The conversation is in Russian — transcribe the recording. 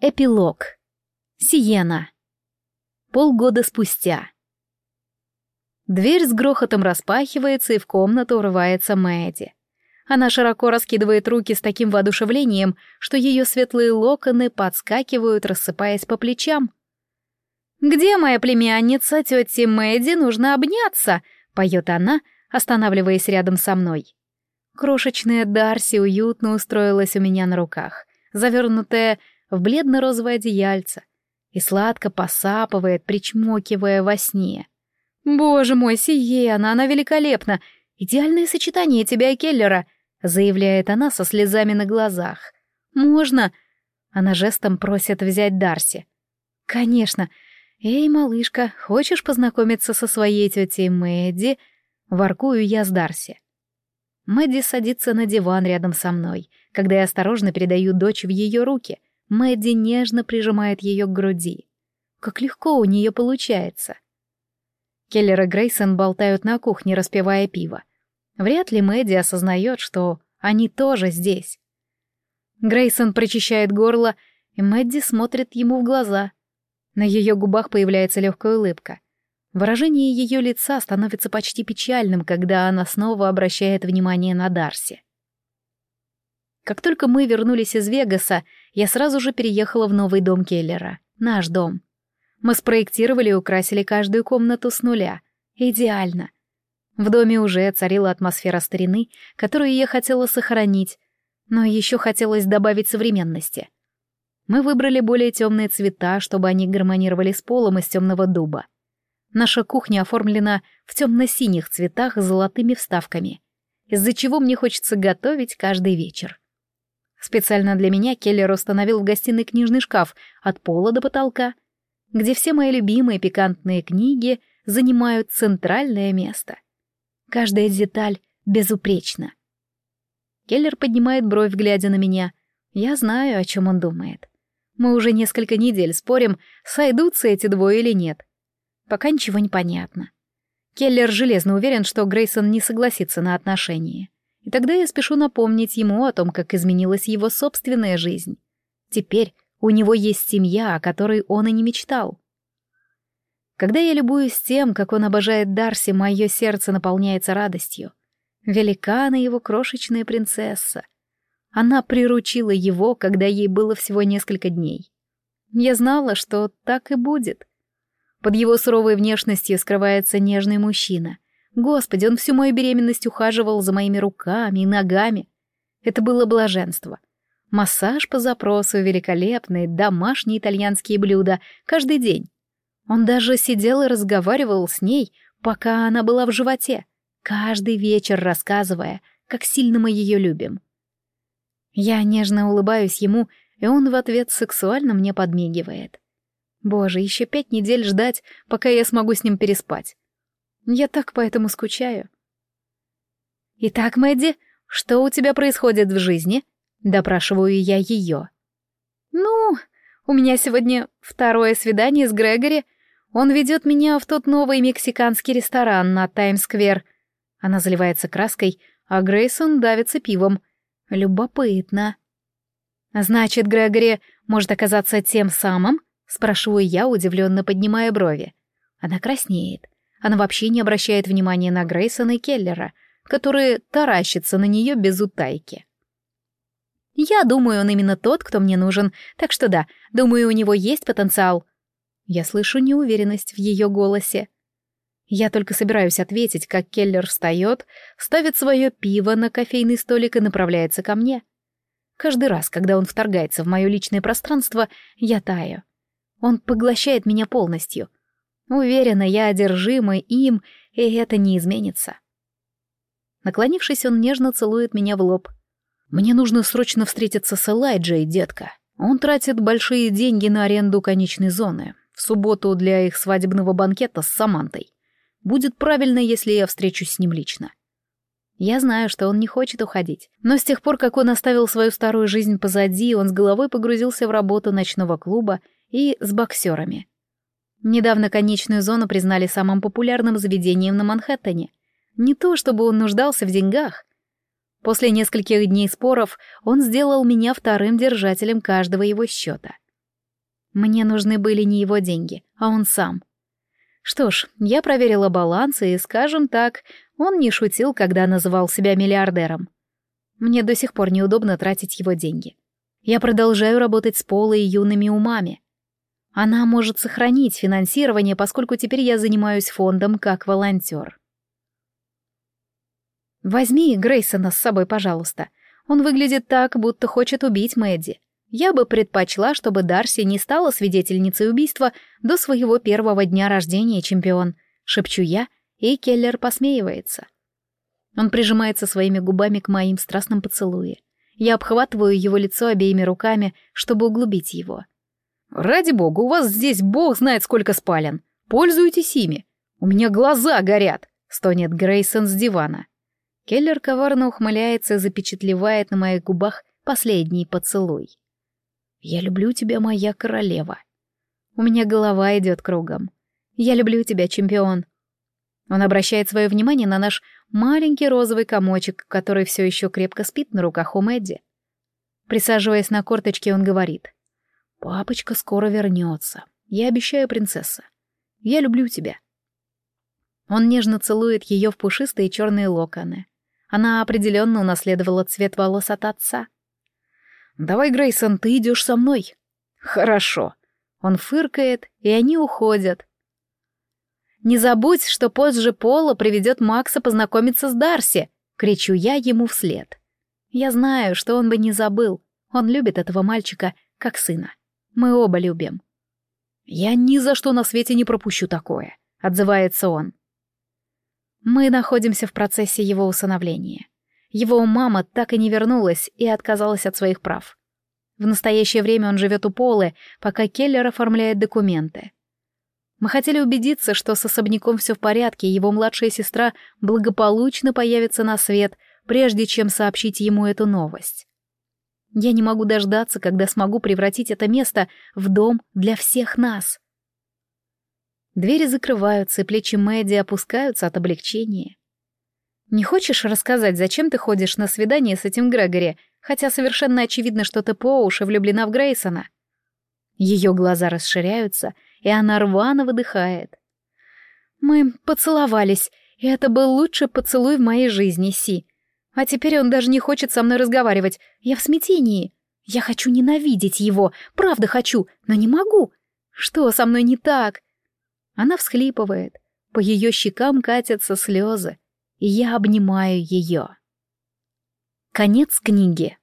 Эпилог. Сиена. Полгода спустя. Дверь с грохотом распахивается, и в комнату урывается Мэдди. Она широко раскидывает руки с таким воодушевлением, что ее светлые локоны подскакивают, рассыпаясь по плечам. «Где моя племянница, тетя Мэдди, нужно обняться!» — поет она, останавливаясь рядом со мной. Крошечная Дарси уютно устроилась у меня на руках, завернутая в бледно-розовое одеяльце и сладко посапывает, причмокивая во сне. «Боже мой, Сиена, она великолепна! Идеальное сочетание тебя и Келлера!» — заявляет она со слезами на глазах. «Можно?» — она жестом просит взять Дарси. «Конечно. Эй, малышка, хочешь познакомиться со своей тетей Мэдди?» Воркую я с Дарси. Мэдди садится на диван рядом со мной, когда я осторожно передаю дочь в ее руки — Мэдди нежно прижимает ее к груди. Как легко у нее получается. Келлер и Грейсон болтают на кухне, распивая пиво. Вряд ли Мэдди осознает, что они тоже здесь. Грейсон прочищает горло, и Мэдди смотрит ему в глаза. На ее губах появляется легкая улыбка. Выражение ее лица становится почти печальным, когда она снова обращает внимание на Дарси. Как только мы вернулись из Вегаса, я сразу же переехала в новый дом Келлера. Наш дом. Мы спроектировали и украсили каждую комнату с нуля. Идеально. В доме уже царила атмосфера старины, которую я хотела сохранить, но еще хотелось добавить современности. Мы выбрали более темные цвета, чтобы они гармонировали с полом из темного дуба. Наша кухня оформлена в темно-синих цветах с золотыми вставками, из-за чего мне хочется готовить каждый вечер. Специально для меня Келлер установил в гостиной книжный шкаф от пола до потолка, где все мои любимые пикантные книги занимают центральное место. Каждая деталь безупречна. Келлер поднимает бровь, глядя на меня. Я знаю, о чем он думает. Мы уже несколько недель спорим, сойдутся эти двое или нет. Пока ничего не понятно. Келлер железно уверен, что Грейсон не согласится на отношения. И тогда я спешу напомнить ему о том, как изменилась его собственная жизнь. Теперь у него есть семья, о которой он и не мечтал. Когда я любуюсь тем, как он обожает Дарси, мое сердце наполняется радостью. Великана его крошечная принцесса. Она приручила его, когда ей было всего несколько дней. Я знала, что так и будет. Под его суровой внешностью скрывается нежный мужчина — Господи, он всю мою беременность ухаживал за моими руками и ногами. Это было блаженство. Массаж по запросу, великолепные домашние итальянские блюда каждый день. Он даже сидел и разговаривал с ней, пока она была в животе, каждый вечер рассказывая, как сильно мы ее любим. Я нежно улыбаюсь ему, и он в ответ сексуально мне подмигивает. Боже, еще пять недель ждать, пока я смогу с ним переспать. Я так поэтому скучаю. «Итак, Мэдди, что у тебя происходит в жизни?» — допрашиваю я ее. «Ну, у меня сегодня второе свидание с Грегори. Он ведет меня в тот новый мексиканский ресторан на Таймс-сквер». Она заливается краской, а Грейсон давится пивом. Любопытно. «Значит, Грегори может оказаться тем самым?» — спрашиваю я, удивленно поднимая брови. Она краснеет. Она вообще не обращает внимания на Грейсона и Келлера, которые таращатся на нее без утайки. Я думаю, он именно тот, кто мне нужен, так что да, думаю, у него есть потенциал. Я слышу неуверенность в ее голосе. Я только собираюсь ответить, как Келлер встает, ставит свое пиво на кофейный столик и направляется ко мне. Каждый раз, когда он вторгается в мое личное пространство, я таю. Он поглощает меня полностью — Уверена, я одержима им, и это не изменится. Наклонившись, он нежно целует меня в лоб. «Мне нужно срочно встретиться с Элайджей, детка. Он тратит большие деньги на аренду конечной зоны. В субботу для их свадебного банкета с Самантой. Будет правильно, если я встречусь с ним лично. Я знаю, что он не хочет уходить, но с тех пор, как он оставил свою старую жизнь позади, он с головой погрузился в работу ночного клуба и с боксерами. Недавно конечную зону признали самым популярным заведением на Манхэттене. Не то, чтобы он нуждался в деньгах. После нескольких дней споров он сделал меня вторым держателем каждого его счета. Мне нужны были не его деньги, а он сам. Что ж, я проверила баланс, и, скажем так, он не шутил, когда называл себя миллиардером. Мне до сих пор неудобно тратить его деньги. Я продолжаю работать с Полой и юными умами. Она может сохранить финансирование, поскольку теперь я занимаюсь фондом как волонтер. Возьми Грейсона с собой, пожалуйста. Он выглядит так, будто хочет убить Мэдди. Я бы предпочла, чтобы Дарси не стала свидетельницей убийства до своего первого дня рождения, чемпион. Шепчу я, и Келлер посмеивается. Он прижимается своими губами к моим страстным поцелуе. Я обхватываю его лицо обеими руками, чтобы углубить его. «Ради бога, у вас здесь бог знает сколько спален. Пользуйтесь ими. У меня глаза горят», — стонет Грейсон с дивана. Келлер коварно ухмыляется и запечатлевает на моих губах последний поцелуй. «Я люблю тебя, моя королева». У меня голова идет кругом. «Я люблю тебя, чемпион». Он обращает свое внимание на наш маленький розовый комочек, который все еще крепко спит на руках у Мэдди. Присаживаясь на корточке, он говорит. «Папочка скоро вернется. Я обещаю, принцесса. Я люблю тебя». Он нежно целует ее в пушистые черные локоны. Она определенно унаследовала цвет волос от отца. «Давай, Грейсон, ты идешь со мной». «Хорошо». Он фыркает, и они уходят. «Не забудь, что позже Пола приведет Макса познакомиться с Дарси», — кричу я ему вслед. Я знаю, что он бы не забыл. Он любит этого мальчика, как сына. Мы оба любим. «Я ни за что на свете не пропущу такое», — отзывается он. Мы находимся в процессе его усыновления. Его мама так и не вернулась и отказалась от своих прав. В настоящее время он живет у Полы, пока Келлер оформляет документы. Мы хотели убедиться, что с особняком все в порядке, его младшая сестра благополучно появится на свет, прежде чем сообщить ему эту новость. Я не могу дождаться, когда смогу превратить это место в дом для всех нас. Двери закрываются, и плечи Мэдди опускаются от облегчения. «Не хочешь рассказать, зачем ты ходишь на свидание с этим Грегори, хотя совершенно очевидно, что ты по уши влюблена в Грейсона?» Ее глаза расширяются, и она рвано выдыхает. «Мы поцеловались, и это был лучший поцелуй в моей жизни, Си. А теперь он даже не хочет со мной разговаривать. Я в смятении. Я хочу ненавидеть его, правда хочу, но не могу. Что со мной не так?» Она всхлипывает, по ее щекам катятся слезы, и я обнимаю ее. Конец книги.